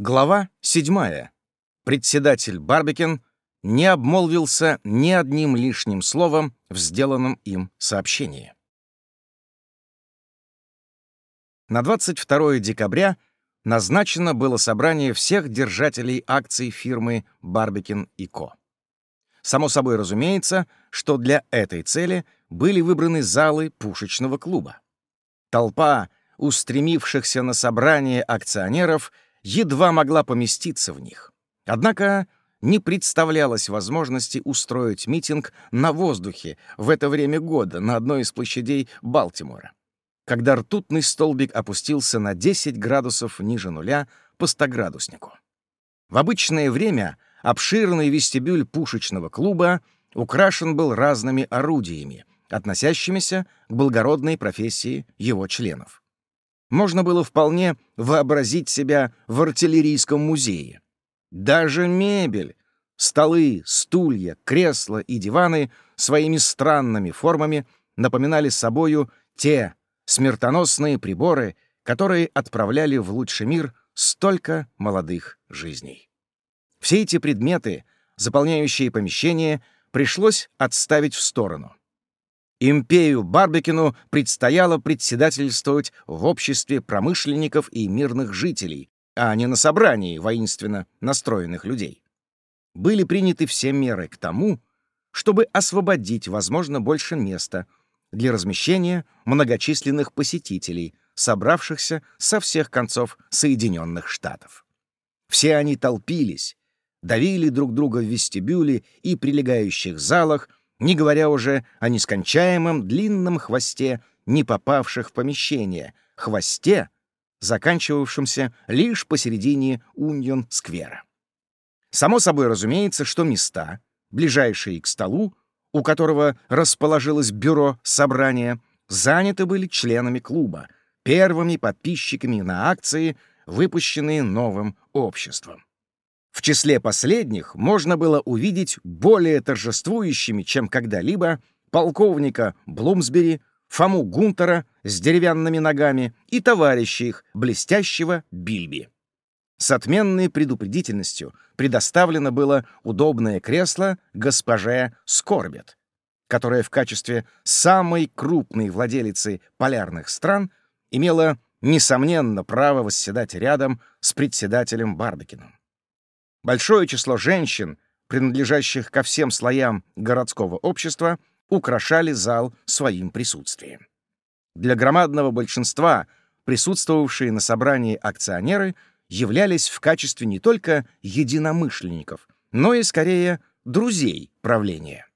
Глава 7. Председатель Барбикин не обмолвился ни одним лишним словом в сделанном им сообщении. На 22 декабря назначено было собрание всех держателей акций фирмы «Барбикин и Ко». Само собой разумеется, что для этой цели были выбраны залы пушечного клуба. Толпа устремившихся на собрание акционеров — едва могла поместиться в них. Однако не представлялось возможности устроить митинг на воздухе в это время года на одной из площадей Балтимора, когда ртутный столбик опустился на 10 градусов ниже нуля по стоградуснику. В обычное время обширный вестибюль пушечного клуба украшен был разными орудиями, относящимися к благородной профессии его членов можно было вполне вообразить себя в артиллерийском музее. Даже мебель, столы, стулья, кресла и диваны своими странными формами напоминали собою те смертоносные приборы, которые отправляли в лучший мир столько молодых жизней. Все эти предметы, заполняющие помещение, пришлось отставить в сторону. Импею Барбекину предстояло председательствовать в обществе промышленников и мирных жителей, а не на собрании воинственно настроенных людей. Были приняты все меры к тому, чтобы освободить, возможно, больше места для размещения многочисленных посетителей, собравшихся со всех концов Соединенных Штатов. Все они толпились, давили друг друга в вестибюле и прилегающих залах, не говоря уже о нескончаемом длинном хвосте не попавших в помещение, хвосте, заканчивавшемся лишь посередине Уньон-сквера. Само собой разумеется, что места, ближайшие к столу, у которого расположилось бюро собрания, заняты были членами клуба, первыми подписчиками на акции, выпущенные новым обществом. В числе последних можно было увидеть более торжествующими, чем когда-либо, полковника Блумсбери, Фому Гунтера с деревянными ногами и товарища их, блестящего Бильби. С отменной предупредительностью предоставлено было удобное кресло госпоже Скорбет, которая в качестве самой крупной владелицы полярных стран имела, несомненно, право восседать рядом с председателем Бардакиным. Большое число женщин, принадлежащих ко всем слоям городского общества, украшали зал своим присутствием. Для громадного большинства присутствовавшие на собрании акционеры являлись в качестве не только единомышленников, но и, скорее, друзей правления.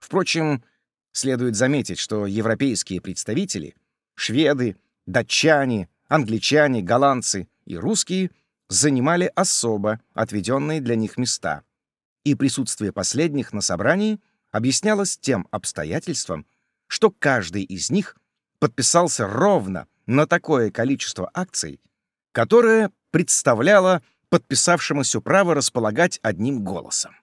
Впрочем, следует заметить, что европейские представители — шведы, датчане, англичане, голландцы и русские занимали особо отведенные для них места, и присутствие последних на собрании объяснялось тем обстоятельством, что каждый из них подписался ровно на такое количество акций, которое представляло подписавшемуся право располагать одним голосом.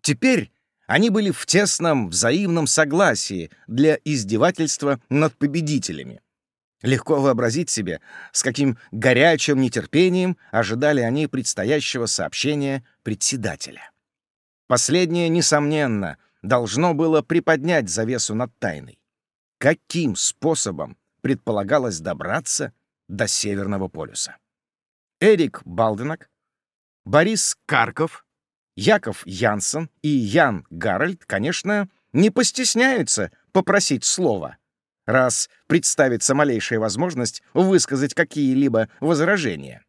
Теперь они были в тесном взаимном согласии для издевательства над победителями, Легко вообразить себе, с каким горячим нетерпением ожидали они предстоящего сообщения председателя. Последнее, несомненно, должно было приподнять завесу над тайной. Каким способом предполагалось добраться до Северного полюса? Эрик Балденок, Борис Карков, Яков Янсен и Ян Гарольд, конечно, не постесняются попросить слова — раз представится малейшая возможность высказать какие-либо возражения.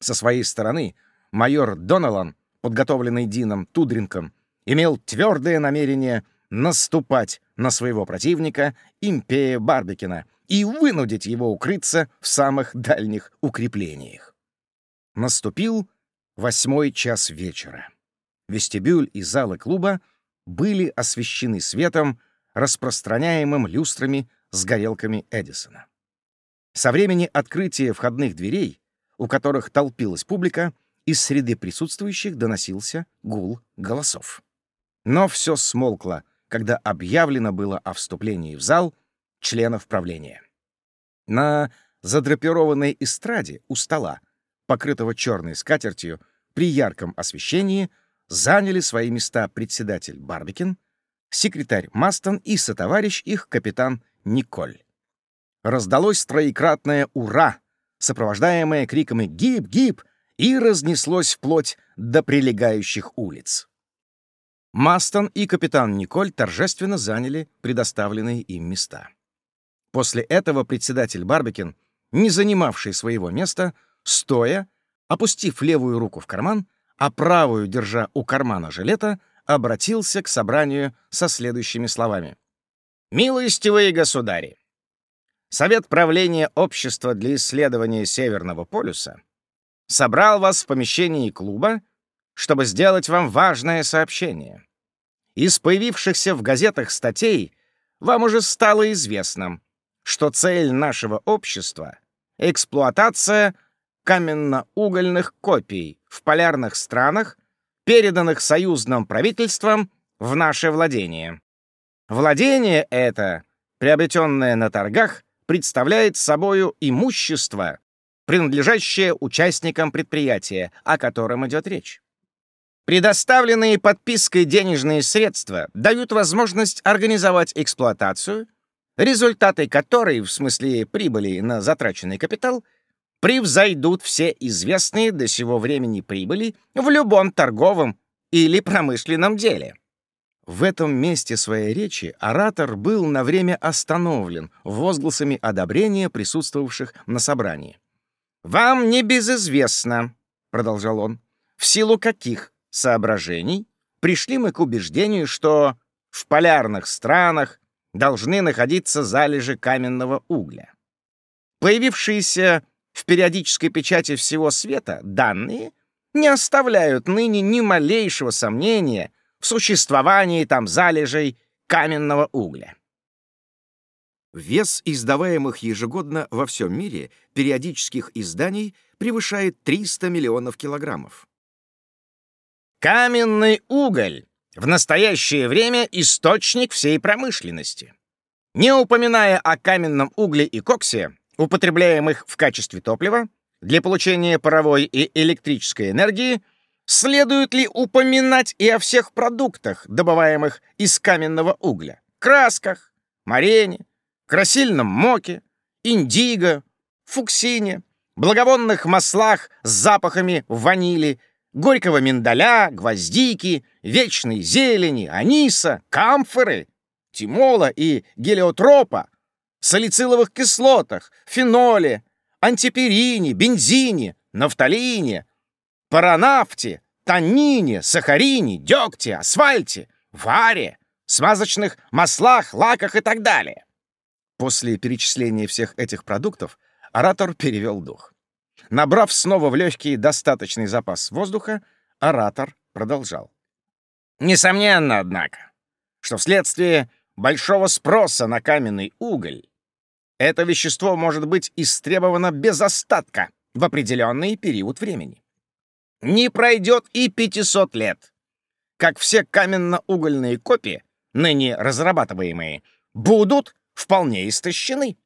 Со своей стороны майор Доналан, подготовленный Дином Тудринком, имел твердое намерение наступать на своего противника, Импея Барбикина, и вынудить его укрыться в самых дальних укреплениях. Наступил восьмой час вечера. Вестибюль и залы клуба были освещены светом, распространяемым люстрами с горелками Эдисона. Со времени открытия входных дверей, у которых толпилась публика, из среды присутствующих доносился гул голосов. Но все смолкло, когда объявлено было о вступлении в зал членов правления. На задрапированной эстраде у стола покрытого черной скатертью, при ярком освещении заняли свои места председатель Барбикин, секретарь Мастон и сотоварищ их капитан Николь. Раздалось троекратное «Ура!», сопровождаемое криками «Гиб! Гиб!» и разнеслось вплоть до прилегающих улиц. Мастон и капитан Николь торжественно заняли предоставленные им места. После этого председатель Барбикин, не занимавший своего места, стоя, опустив левую руку в карман, а правую держа у кармана жилета, обратился к собранию со следующими словами. «Милостивые государи! Совет правления Общества для исследования Северного полюса собрал вас в помещении клуба, чтобы сделать вам важное сообщение. Из появившихся в газетах статей вам уже стало известно, что цель нашего общества — эксплуатация каменно-угольных копий в полярных странах, переданных союзным правительством в наше владение. Владение это, приобретенное на торгах, представляет собою имущество, принадлежащее участникам предприятия, о котором идет речь. Предоставленные подпиской денежные средства дают возможность организовать эксплуатацию, результаты которой, в смысле прибыли на затраченный капитал, превзойдут все известные до сего времени прибыли в любом торговом или промышленном деле. В этом месте своей речи оратор был на время остановлен возгласами одобрения присутствовавших на собрании. «Вам не безизвестно», — продолжал он, — «в силу каких соображений пришли мы к убеждению, что в полярных странах должны находиться залежи каменного угля. Появившиеся в периодической печати всего света данные не оставляют ныне ни малейшего сомнения в существовании там залежей каменного угля. Вес издаваемых ежегодно во всем мире периодических изданий превышает 300 миллионов килограммов. Каменный уголь в настоящее время источник всей промышленности. Не упоминая о каменном угле и коксе, употребляемых в качестве топлива, для получения паровой и электрической энергии, следует ли упоминать и о всех продуктах, добываемых из каменного угля, красках, марене, красильном моке, индиго, фуксине, благовонных маслах с запахами ванили, горького миндаля, гвоздики, вечной зелени, аниса, камфоры, тимола и гелиотропа, салициловых кислотах, феноле, антиперине, бензине, нафталине, паранафте, таннине, сахарине, дегте, асфальте, варе, смазочных маслах, лаках и так далее. После перечисления всех этих продуктов оратор перевел дух. Набрав снова в легкий достаточный запас воздуха, оратор продолжал. Несомненно, однако, что вследствие большого спроса на каменный уголь это вещество может быть истребовано без остатка в определенный период времени. Не пройдет и 500 лет, как все каменно-угольные копии, ныне разрабатываемые, будут вполне истощены.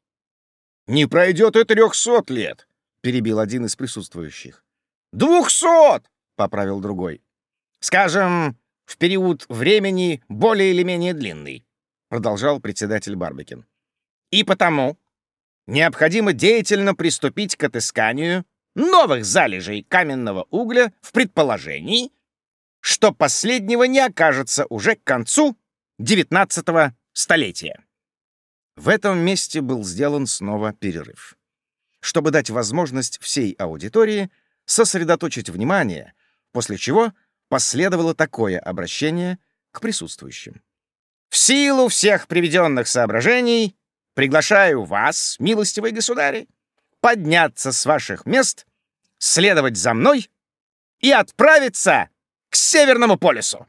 «Не пройдет и трехсот лет», — перебил один из присутствующих. «Двухсот!» — поправил другой. «Скажем, в период времени более или менее длинный», — продолжал председатель Барбекин. «И потому необходимо деятельно приступить к отысканию новых залежей каменного угля в предположении, что последнего не окажется уже к концу XIX столетия. В этом месте был сделан снова перерыв, чтобы дать возможность всей аудитории сосредоточить внимание, после чего последовало такое обращение к присутствующим. В силу всех приведенных соображений приглашаю вас, милостивые государи, подняться с ваших мест, следовать за мной и отправиться к Северному полюсу.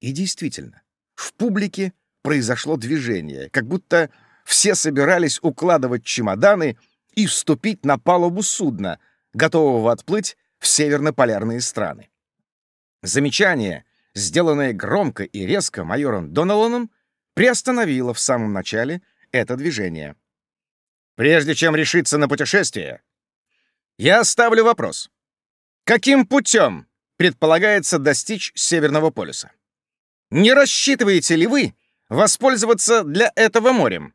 И действительно, в публике произошло движение, как будто все собирались укладывать чемоданы и вступить на палубу судна, готового отплыть в северно-полярные страны. Замечание, сделанное громко и резко майором Доналаном, приостановило в самом начале это движение. «Прежде чем решиться на путешествие, Я ставлю вопрос. Каким путем предполагается достичь Северного полюса? Не рассчитываете ли вы воспользоваться для этого морем?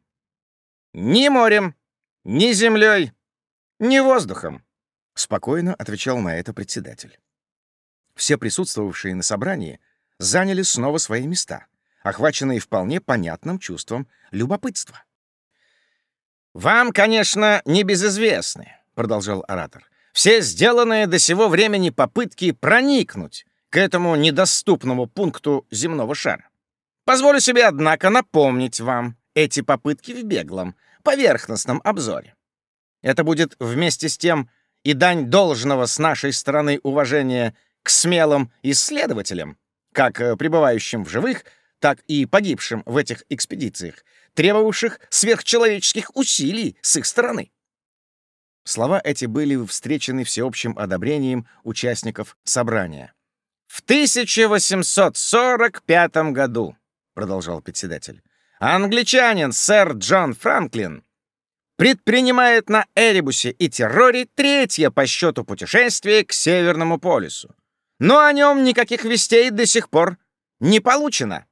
Ни морем, ни землей, ни воздухом, спокойно отвечал на это председатель. Все присутствовавшие на собрании заняли снова свои места, охваченные вполне понятным чувством любопытства. «Вам, конечно, не безызвестны», — продолжал оратор, «все сделанные до сего времени попытки проникнуть к этому недоступному пункту земного шара. Позволю себе, однако, напомнить вам эти попытки в беглом, поверхностном обзоре. Это будет вместе с тем и дань должного с нашей стороны уважения к смелым исследователям, как э, пребывающим в живых, так и погибшим в этих экспедициях, требовавших сверхчеловеческих усилий с их стороны. Слова эти были встречены всеобщим одобрением участников собрания. «В 1845 году», — продолжал председатель, «англичанин сэр Джон Франклин предпринимает на Эребусе и Терроре третье по счету путешествие к Северному полюсу. Но о нем никаких вестей до сих пор не получено.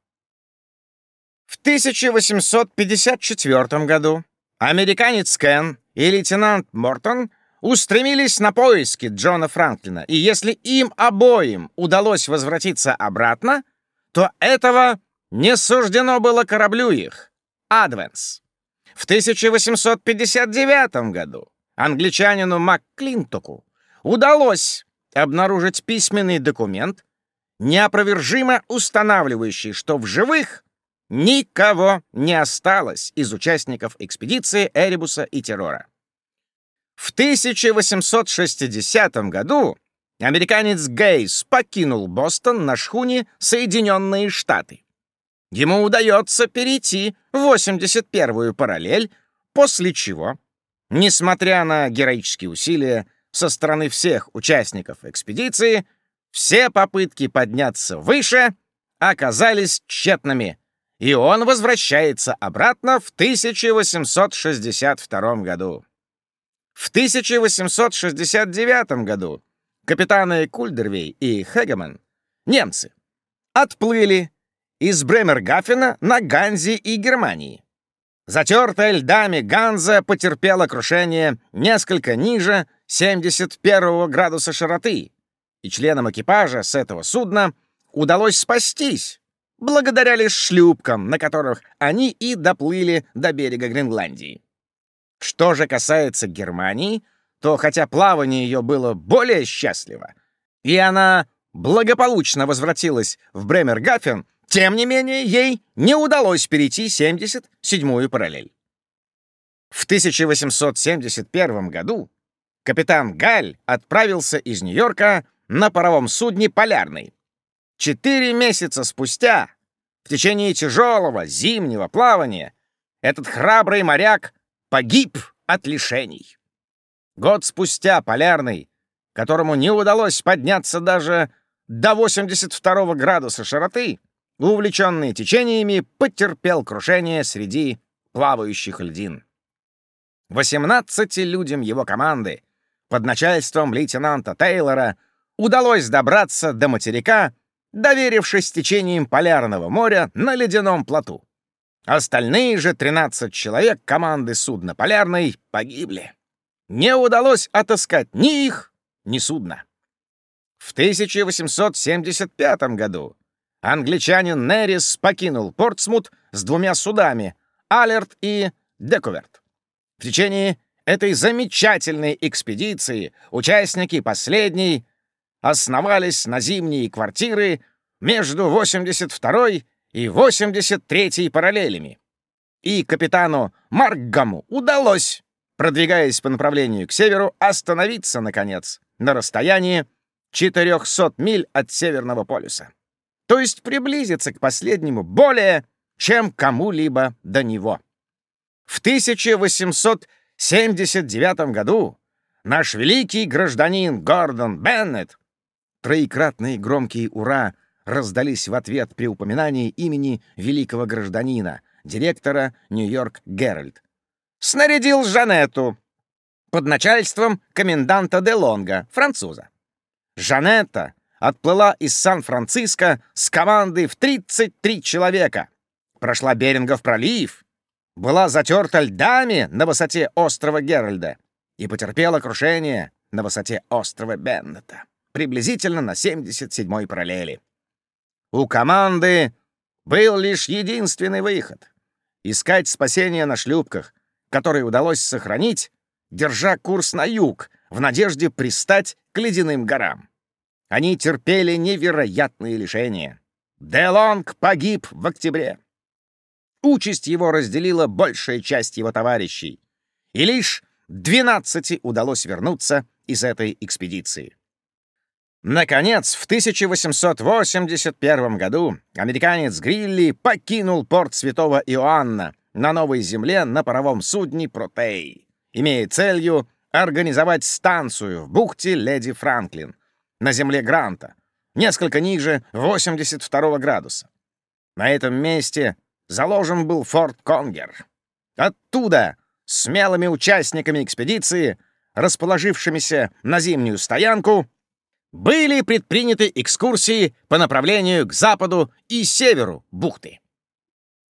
В 1854 году американец Кен и лейтенант Мортон устремились на поиски Джона Франклина, и если им обоим удалось возвратиться обратно, то этого не суждено было кораблю их — «Адвенс». В 1859 году англичанину МакКлинтоку удалось обнаружить письменный документ, неопровержимо устанавливающий, что в живых никого не осталось из участников экспедиции Эребуса и Террора. В 1860 году американец Гейс покинул Бостон на шхуне Соединенные Штаты. Ему удается перейти в 81-ю параллель, после чего, несмотря на героические усилия со стороны всех участников экспедиции, все попытки подняться выше оказались тщетными, и он возвращается обратно в 1862 году. В 1869 году капитаны Кульдервей и Хегеман, немцы, отплыли из Бремергафена на Ганзе и Германии. Затертая льдами Ганза потерпела крушение несколько ниже 71 градуса широты, и членам экипажа с этого судна удалось спастись, благодаря лишь шлюпкам, на которых они и доплыли до берега Гренландии. Что же касается Германии, то хотя плавание ее было более счастливо, и она благополучно возвратилась в Бремергафен, тем не менее, ей не удалось перейти 77-ю параллель. В 1871 году капитан Галь отправился из Нью-Йорка на паровом судне «Полярный». Четыре месяца спустя, в течение тяжелого зимнего плавания, этот храбрый моряк погиб от лишений. Год спустя «Полярный», которому не удалось подняться даже до 82 градуса широты, увлеченный течениями, потерпел крушение среди плавающих льдин. 18 людям его команды под начальством лейтенанта Тейлора удалось добраться до материка, доверившись течениям Полярного моря на ледяном плоту. Остальные же 13 человек команды судна «Полярный» погибли. Не удалось отыскать ни их, ни судна. В 1875 году англичанин Неррис покинул Портсмут с двумя судами — Алерт и Декуверт. В течение этой замечательной экспедиции участники последней основались на зимние квартиры между 82 и 83 параллелями. И капитану Маркгаму удалось, продвигаясь по направлению к северу, остановиться, наконец, на расстоянии 400 миль от Северного полюса то есть приблизиться к последнему более, чем кому-либо до него. В 1879 году наш великий гражданин Гордон Беннет троекратные громкие «Ура!» раздались в ответ при упоминании имени великого гражданина, директора Нью-Йорк Геральд. Снарядил Жанетту под начальством коменданта де Лонга, француза. Жанетта отплыла из Сан-Франциско с командой в 33 человека, прошла Берингов пролив, была затерта льдами на высоте острова Геральда и потерпела крушение на высоте острова Беннета, приблизительно на 77-й параллели. У команды был лишь единственный выход — искать спасение на шлюпках, которые удалось сохранить, держа курс на юг, в надежде пристать к ледяным горам. Они терпели невероятные лишения. Делонг погиб в октябре. Участь его разделила большая часть его товарищей, и лишь 12 удалось вернуться из этой экспедиции. Наконец, в 1881 году американец Грилли покинул порт Святого Иоанна на Новой Земле на паровом судне «Протей», имея целью организовать станцию в бухте Леди Франклин на земле Гранта, несколько ниже 82 градуса. На этом месте заложен был форт Конгер. Оттуда смелыми участниками экспедиции, расположившимися на зимнюю стоянку, были предприняты экскурсии по направлению к западу и северу бухты.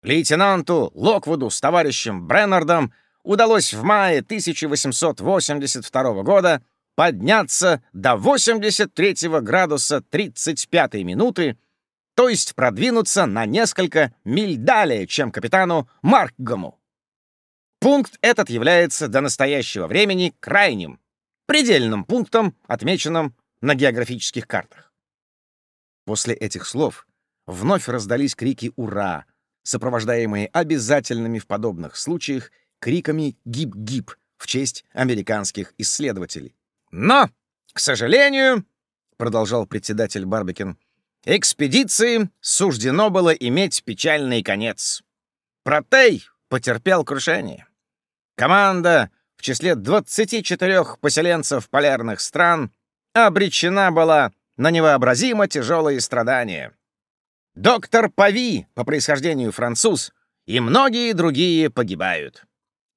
Лейтенанту Локвуду с товарищем Бреннардом удалось в мае 1882 года подняться до 83 градуса 35 минуты, то есть продвинуться на несколько миль далее, чем капитану Маркгому. Пункт этот является до настоящего времени крайним, предельным пунктом, отмеченным на географических картах. После этих слов вновь раздались крики «Ура!», сопровождаемые обязательными в подобных случаях криками «Гип-гип» в честь американских исследователей. «Но, к сожалению, — продолжал председатель Барбикин, — экспедиции суждено было иметь печальный конец. Протей потерпел крушение. Команда в числе 24 поселенцев полярных стран обречена была на невообразимо тяжелые страдания. Доктор Пави, по происхождению француз, и многие другие погибают.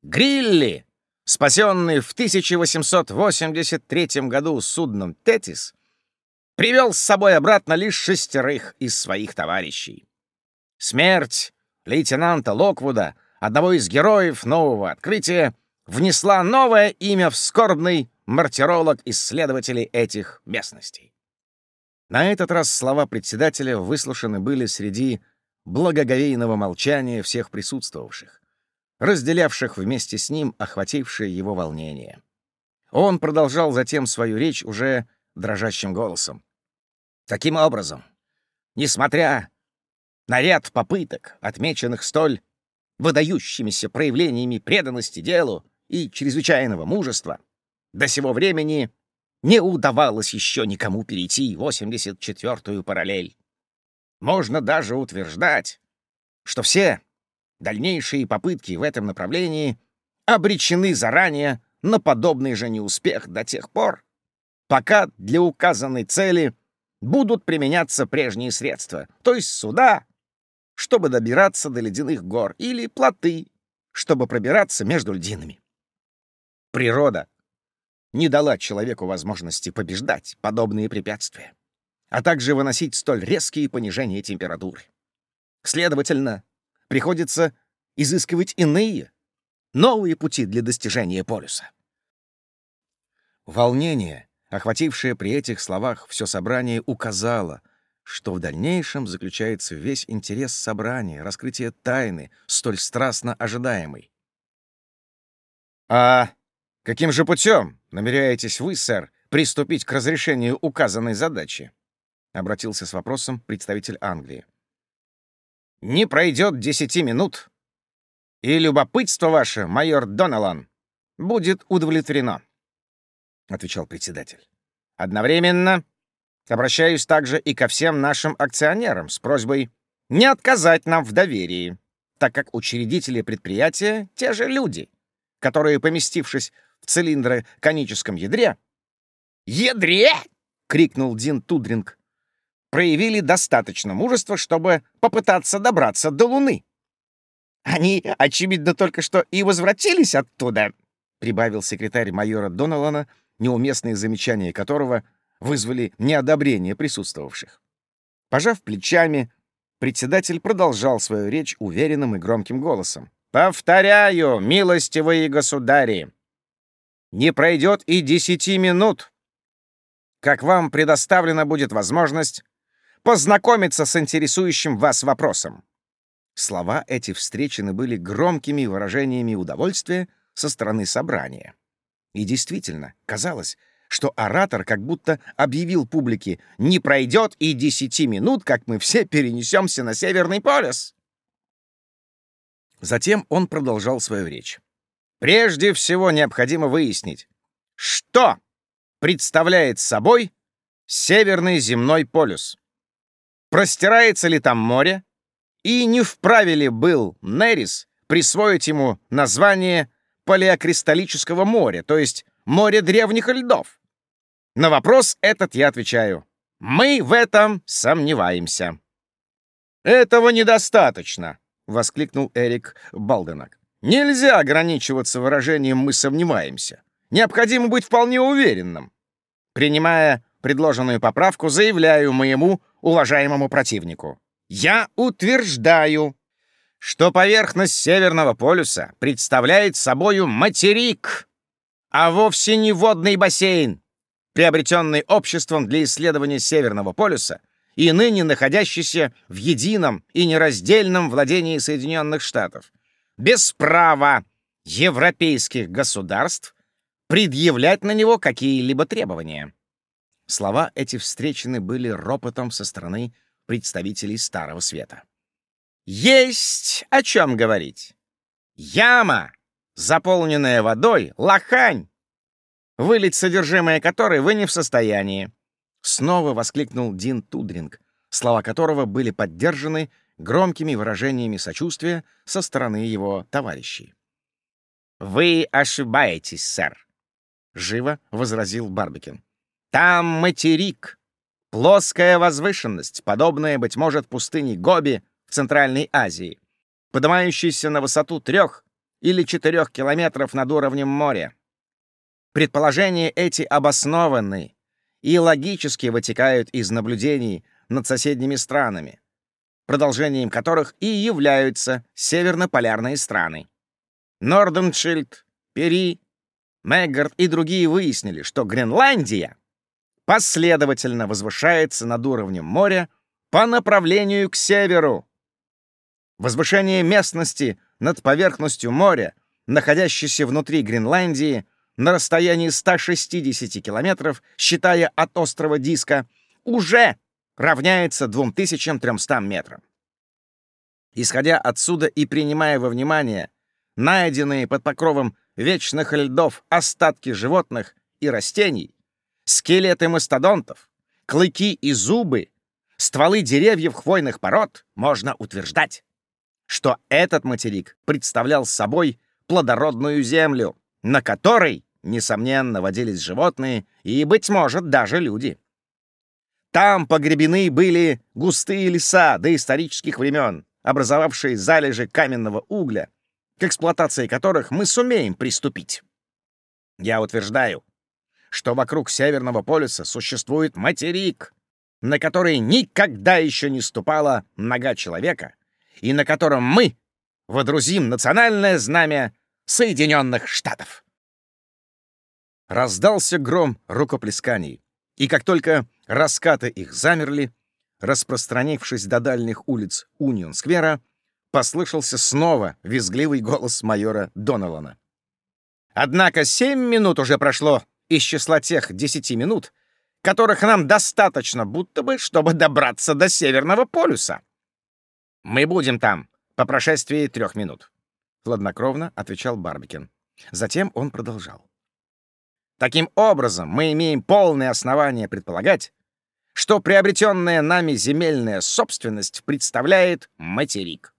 Грилли, спасенный в 1883 году судном «Тетис», привел с собой обратно лишь шестерых из своих товарищей. Смерть лейтенанта Локвуда, одного из героев нового открытия, внесла новое имя в скорбный мартиролог исследователей этих местностей. На этот раз слова председателя выслушаны были среди благоговейного молчания всех присутствовавших, разделявших вместе с ним охватившее его волнение. Он продолжал затем свою речь уже дрожащим голосом. Таким образом, несмотря на ряд попыток, отмеченных столь выдающимися проявлениями преданности делу и чрезвычайного мужества, до сего времени не удавалось еще никому перейти 84-ю параллель. Можно даже утверждать, что все дальнейшие попытки в этом направлении обречены заранее на подобный же неуспех до тех пор, пока для указанной цели будут применяться прежние средства, то есть суда, чтобы добираться до ледяных гор, или плоты, чтобы пробираться между льдинами. Природа не дала человеку возможности побеждать подобные препятствия, а также выносить столь резкие понижения температуры. Следовательно, приходится изыскивать иные, новые пути для достижения полюса. Волнение, охватившее при этих словах все собрание, указало, что в дальнейшем заключается весь интерес собрания, раскрытие тайны, столь страстно ожидаемой. «А каким же путем намеряетесь вы, сэр, приступить к разрешению указанной задачи?» — обратился с вопросом представитель Англии. «Не пройдет десяти минут, и любопытство ваше, майор Доналан, будет удовлетворено», — отвечал председатель. «Одновременно обращаюсь также и ко всем нашим акционерам с просьбой не отказать нам в доверии, так как учредители предприятия — те же люди, которые, поместившись в цилиндре коническом ядре... «Ядре!» — крикнул Дин Тудринг. «Проявили достаточно мужества, чтобы попытаться добраться до Луны. Они, очевидно, только что и возвратились оттуда. — прибавил секретарь майора Доналана, неуместные замечания которого вызвали неодобрение присутствовавших. Пожав плечами, председатель продолжал свою речь уверенным и громким голосом. «Повторяю, милостивые государи, не пройдет и десяти минут, как вам предоставлена будет возможность познакомиться с интересующим вас вопросом». Слова эти встречены были громкими выражениями удовольствия со стороны собрания. И действительно, казалось, что оратор как будто объявил публике «Не пройдет и десяти минут, как мы все перенесемся на Северный полюс». Затем он продолжал свою речь. «Прежде всего необходимо выяснить, что представляет собой Северный земной полюс. Простирается ли там море? И не вправе ли был Нерис присвоить ему название палеокристаллического моря, то есть море древних льдов? На вопрос этот я отвечаю. Мы в этом сомневаемся. «Этого недостаточно», — воскликнул Эрик Балденак. «Нельзя ограничиваться выражением «мы сомневаемся». Необходимо быть вполне уверенным. Принимая предложенную поправку, заявляю моему уважаемому противнику. Я утверждаю, что поверхность Северного полюса представляет собою материк, а вовсе не водный бассейн, приобретенный обществом для исследования Северного полюса и ныне находящийся в едином и нераздельном владении Соединенных Штатов, без права европейских государств предъявлять на него какие-либо требования. Слова эти встречены были ропотом со стороны представителей Старого Света. Есть о чем говорить. Яма, заполненная водой, лохань, вылить содержимое которой вы не в состоянии. Снова воскликнул Дин Тудринг, слова которого были поддержаны громкими выражениями сочувствия со стороны его товарищей. «Вы ошибаетесь, сэр», — живо возразил Барбикин. «Там материк, плоская возвышенность, подобная, быть может, пустыне Гоби в Центральной Азии, поднимающаяся на высоту трех или четырех километров над уровнем моря. Предположения эти обоснованы и логически вытекают из наблюдений над соседними странами, продолжением которых и являются северно-полярные страны. Норденшильд, Пери, Меггард и другие выяснили, что Гренландия последовательно возвышается над уровнем моря по направлению к северу. Возвышение местности над поверхностью моря, находящейся внутри Гренландии, на расстоянии 160 километров, считая от острова Диска, уже равняется 2300 метрам. Исходя отсюда и принимая во внимание найденные под покровом вечных льдов остатки животных и растений, скелеты мастодонтов, клыки и зубы, стволы деревьев хвойных пород, можно утверждать, что этот материк представлял собой плодородную землю, на которой, несомненно, водились животные и, быть может, даже люди. Там погребены были густые леса до исторических времен, образовавшие залежи каменного угля, к эксплуатации которых мы сумеем приступить. Я утверждаю, что вокруг Северного полюса существует материк, на который никогда еще не ступала нога человека, и на котором мы водрузим национальное знамя Соединенных Штатов. Раздался гром рукоплесканий, и как только раскаты их замерли, распространившись до дальних улиц Унион-сквера, послышался снова визгливый голос майора Доналана. «Однако семь минут уже прошло из числа тех десяти минут, которых нам достаточно будто бы, чтобы добраться до Северного полюса. Мы будем там по прошествии трех минут», — хладнокровно отвечал Барбикин. Затем он продолжал. «Таким образом, мы имеем полное основание предполагать, что приобретенная нами земельная собственность представляет материк,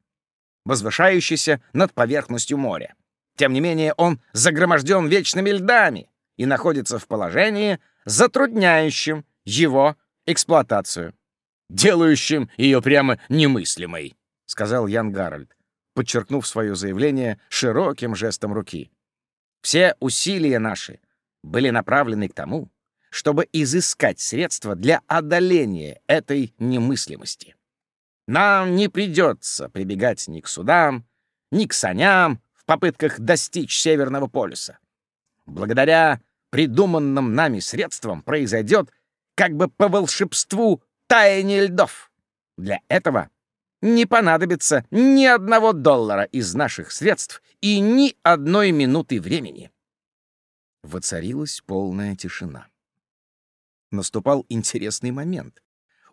возвышающийся над поверхностью моря. Тем не менее, он загроможден вечными льдами, и находится в положении, затрудняющем его эксплуатацию. «Делающим ее прямо немыслимой», — сказал Ян Гарольд, подчеркнув свое заявление широким жестом руки. Все усилия наши были направлены к тому, чтобы изыскать средства для одоления этой немыслимости. Нам не придется прибегать ни к судам, ни к саням в попытках достичь Северного полюса. Благодаря придуманным нами средствам произойдет как бы по волшебству таяние льдов. Для этого не понадобится ни одного доллара из наших средств и ни одной минуты времени. Воцарилась полная тишина. Наступал интересный момент.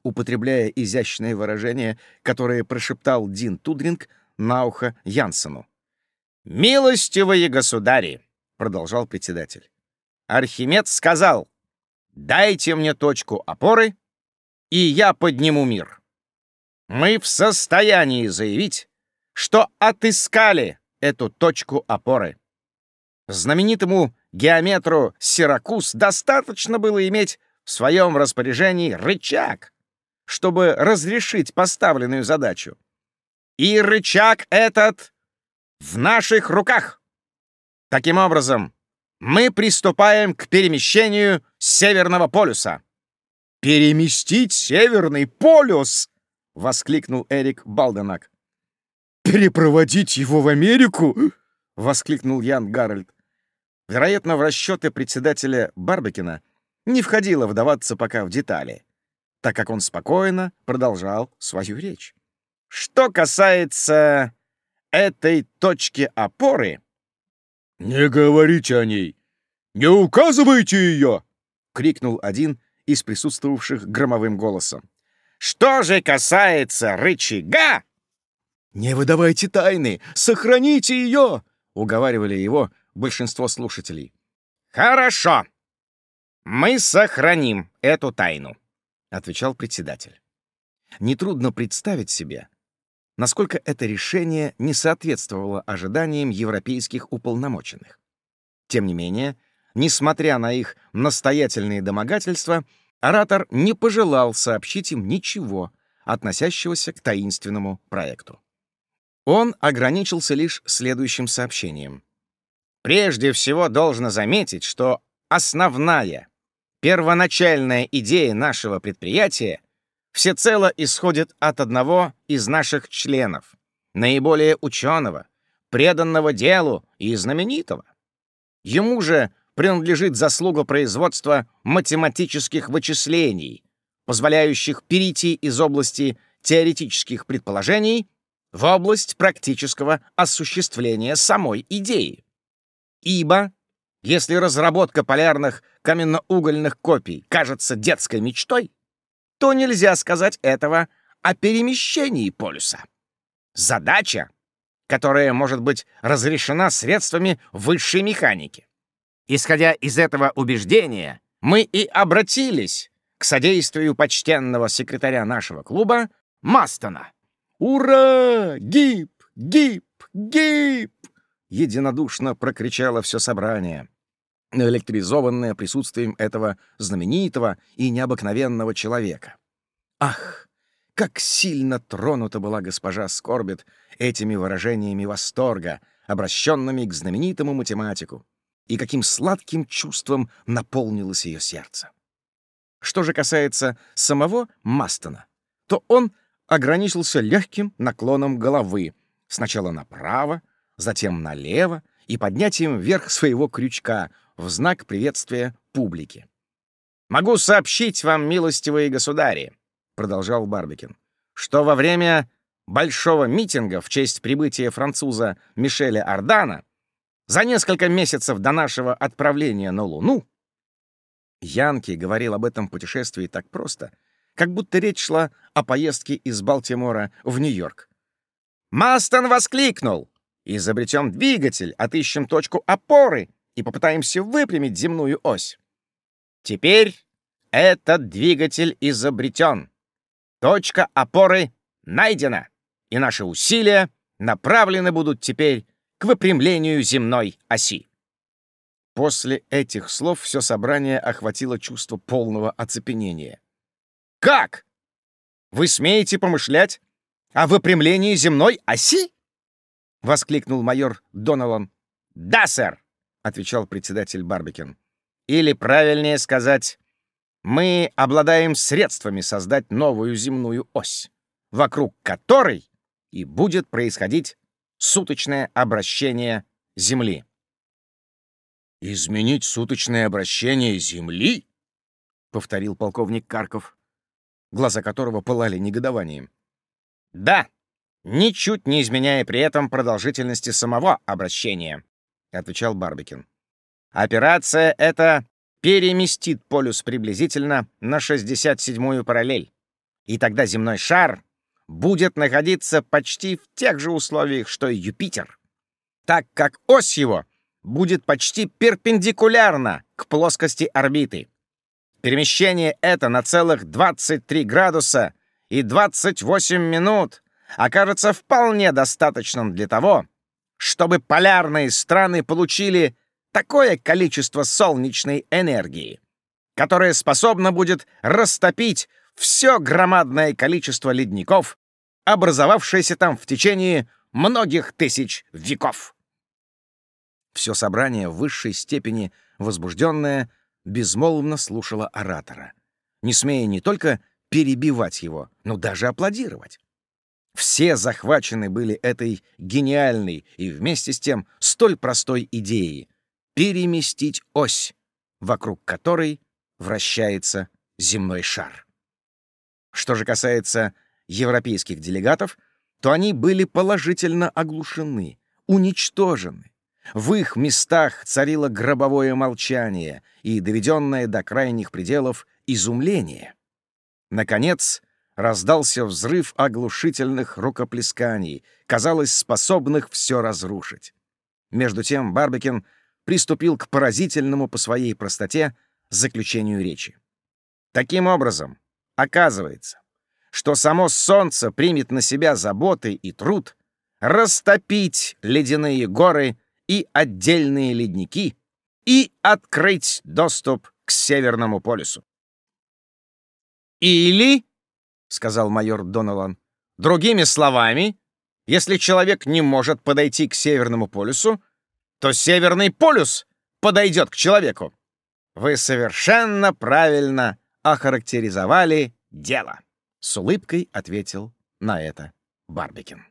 Употребляя изящное выражение, которое прошептал Дин Тудринг на ухо Янсену. «Милостивые государи!» — продолжал председатель. «Архимед сказал, дайте мне точку опоры, и я подниму мир. Мы в состоянии заявить, что отыскали эту точку опоры. Знаменитому геометру Сиракуз достаточно было иметь в своем распоряжении рычаг, чтобы разрешить поставленную задачу. И рычаг этот в наших руках. Таким образом, мы приступаем к перемещению Северного полюса. «Переместить Северный полюс!» — воскликнул Эрик Балденак. «Перепроводить его в Америку?» — воскликнул Ян Гарольд. Вероятно, в расчеты председателя Барбекина не входило вдаваться пока в детали, так как он спокойно продолжал свою речь. Что касается этой точки опоры... «Не говорите о ней! Не указывайте ее!» — крикнул один из присутствовавших громовым голосом. «Что же касается рычага...» «Не выдавайте тайны! Сохраните ее!» — уговаривали его большинство слушателей. «Хорошо! Мы сохраним эту тайну!» — отвечал председатель. Нетрудно представить себе, насколько это решение не соответствовало ожиданиям европейских уполномоченных. Тем не менее, несмотря на их настоятельные домогательства, оратор не пожелал сообщить им ничего, относящегося к таинственному проекту. Он ограничился лишь следующим сообщением. Прежде всего должно заметить, что основная, первоначальная идея нашего предприятия всецело исходит от одного из наших членов, наиболее ученого, преданного делу и знаменитого. Ему же принадлежит заслуга производства математических вычислений, позволяющих перейти из области теоретических предположений в область практического осуществления самой идеи. Ибо, если разработка полярных каменноугольных копий кажется детской мечтой, то нельзя сказать этого о перемещении полюса. Задача, которая может быть разрешена средствами высшей механики. Исходя из этого убеждения, мы и обратились к содействию почтенного секретаря нашего клуба Мастона. «Ура! Гип! Гип! Гип!» — единодушно прокричало все собрание, электризованное присутствием этого знаменитого и необыкновенного человека. Ах, как сильно тронута была госпожа Скорбит этими выражениями восторга, обращенными к знаменитому математику, и каким сладким чувством наполнилось ее сердце. Что же касается самого Мастона, то он ограничился легким наклоном головы, сначала направо, затем налево и поднятием вверх своего крючка в знак приветствия публики. «Могу сообщить вам, милостивые государи», — продолжал Барбикин, «что во время большого митинга в честь прибытия француза Мишеля Ардана за несколько месяцев до нашего отправления на Луну Янки говорил об этом путешествии так просто, как будто речь шла о поездке из Балтимора в Нью-Йорк. Мастон воскликнул Изобретем двигатель, отыщем точку опоры и попытаемся выпрямить земную ось. Теперь этот двигатель изобретен. Точка опоры найдена, и наши усилия направлены будут теперь к выпрямлению земной оси. После этих слов все собрание охватило чувство полного оцепенения. «Как? Вы смеете помышлять о выпрямлении земной оси?» — воскликнул майор Донован. «Да, сэр!» — отвечал председатель Барбикин. «Или, правильнее сказать, мы обладаем средствами создать новую земную ось, вокруг которой и будет происходить суточное обращение Земли». «Изменить суточное обращение Земли?» — повторил полковник Карков, глаза которого пылали негодованием. «Да, ничуть не изменяя при этом продолжительности самого обращения», — отвечал Барбикин. «Операция эта переместит полюс приблизительно на 67-ю параллель, и тогда земной шар будет находиться почти в тех же условиях, что и Юпитер, так как ось его — будет почти перпендикулярно к плоскости орбиты. Перемещение это на целых 23 градуса и 28 минут окажется вполне достаточным для того, чтобы полярные страны получили такое количество солнечной энергии, которое способно будет растопить все громадное количество ледников, образовавшееся там в течение многих тысяч веков. Все собрание в высшей степени возбужденное безмолвно слушало оратора, не смея не только перебивать его, но даже аплодировать. Все захвачены были этой гениальной и вместе с тем столь простой идеей — переместить ось, вокруг которой вращается земной шар. Что же касается европейских делегатов, то они были положительно оглушены, уничтожены, в их местах царило гробовое молчание и доведенное до крайних пределов изумление. Наконец, раздался взрыв оглушительных рукоплесканий, казалось, способных все разрушить. Между тем Барбекин приступил к поразительному по своей простоте заключению речи. Таким образом, оказывается, что само солнце примет на себя заботы и труд растопить ледяные горы и отдельные ледники и открыть доступ к Северному полюсу. «Или, — сказал майор Доналан, — другими словами, если человек не может подойти к Северному полюсу, то Северный полюс подойдет к человеку. Вы совершенно правильно охарактеризовали дело», — с улыбкой ответил на это Барбикин.